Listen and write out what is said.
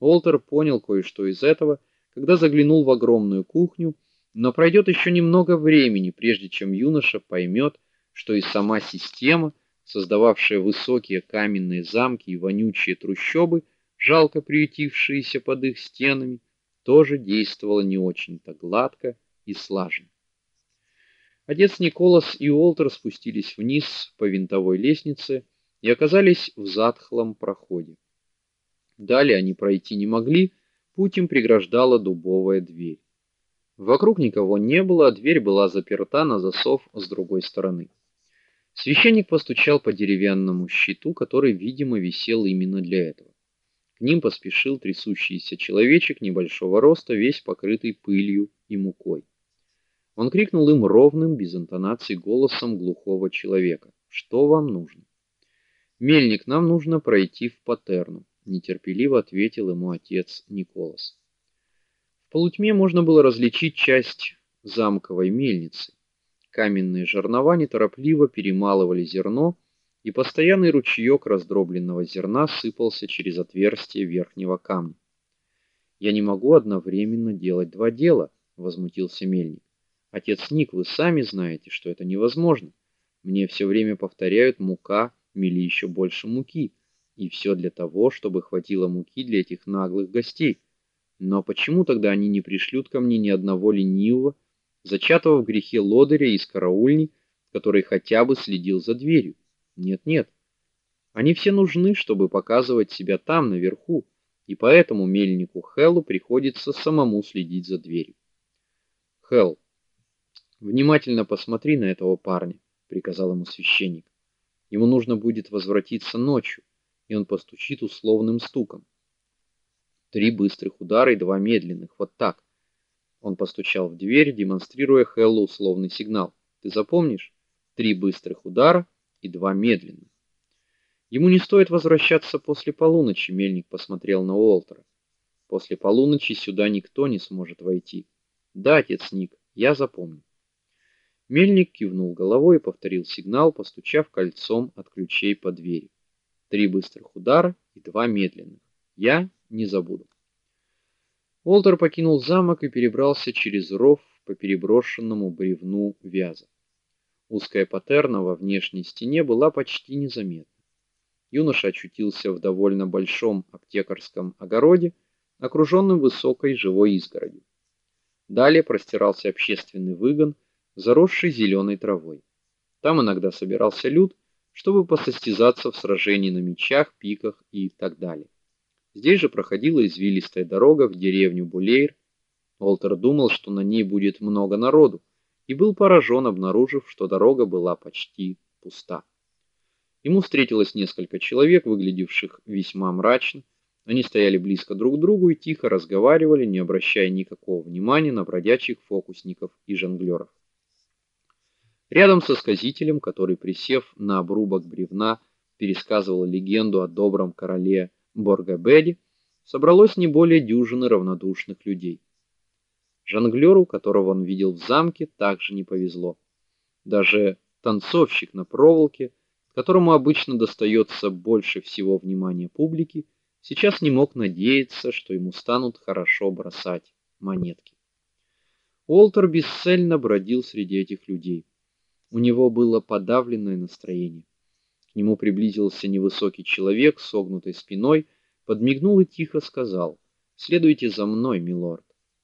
Уолтер понял кое-что из этого, когда заглянул в огромную кухню, но пройдет еще немного времени, прежде чем юноша поймет, что и сама система, создававшая высокие каменные замки и вонючие трущобы, жалко приютившиеся под их стенами, тоже действовала не очень-то гладко и слаженно. Отец Николас и Уолтер спустились вниз по винтовой лестнице и оказались в затхлом проходе. Далее они пройти не могли, путь им преграждала дубовая дверь. Вокруг никого не было, а дверь была заперта на засов с другой стороны. Священник постучал по деревянному щиту, который, видимо, висел именно для этого. К ним поспешил трясущийся человечек небольшого роста, весь покрытый пылью и мукой. Он крикнул им ровным, без интонации голосом глухого человека: "Что вам нужно?" "Мельник, нам нужно пройти в Патерну", нетерпеливо ответил ему отец Николас. В полутьме можно было различить часть замковой мельницы. Каменные жернова неторопливо перемалывали зерно, и постоянный ручеек раздробленного зерна сыпался через отверстие верхнего камня. Я не могу одновременно делать два дела, возмутился мельник. Отец Ник, вы сами знаете, что это невозможно. Мне все время повторяют: мука, мели еще больше муки. И все для того, чтобы хватило муки для этих наглых гостей. Но почему тогда они не пришлют ко мне ни одного ленивого, зачатого в грехе лодыря из караульни, который хотя бы следил за дверью? Нет, нет. Они все нужны, чтобы показывать себя там наверху, и поэтому мельнику Хеллу приходится самому следить за дверью. Хелл, внимательно посмотри на этого парня, приказал ему священник. Ему нужно будет возвратиться ночью и он постучит условным стуком. Три быстрых удара и два медленных. Вот так. Он постучал в дверь, демонстрируя Хеллу условный сигнал. Ты запомнишь? Три быстрых удара и два медленных. Ему не стоит возвращаться после полуночи, мельник посмотрел на Уолтера. После полуночи сюда никто не сможет войти. Да, отец Ник, я запомню. Мельник кивнул головой и повторил сигнал, постучав кольцом от ключей по двери. Три быстрых удара и два медленных. Я не забуду. Уолтер покинул замок и перебрался через ров по переброшенному бревну вяза. Узкая патерна во внешней стене была почти незаметна. Юноша очутился в довольно большом аптекарском огороде, окруженном высокой живой изгородью. Далее простирался общественный выгон, заросший зеленой травой. Там иногда собирался люд, чтобы посостязаться в сражении на мечах, пиках и так далее. Здесь же проходила извилистая дорога в деревню Булейр. Волтер думал, что на ней будет много народу, и был поражен, обнаружив, что дорога была почти пуста. Ему встретилось несколько человек, выглядевших весьма мрачно. Они стояли близко друг к другу и тихо разговаривали, не обращая никакого внимания на бродячих фокусников и жонглёров. Рядом со сказителем, который, присев на обрубок бревна, пересказывал легенду о добром короле Боргабеде, собралось не более дюжины равнодушных людей. Жонглёру, которого он видел в замке, также не повезло. Даже танцовщик на проволоке, которому обычно достается больше всего внимания публики, сейчас не мог надеяться, что ему станут хорошо бросать монетки. Уолтер бесцельно бродил среди этих людей. У него было подавленное настроение. К нему приблизился невысокий человек с согнутой спиной, подмигнул и тихо сказал: "Следуйте за мной, милорд".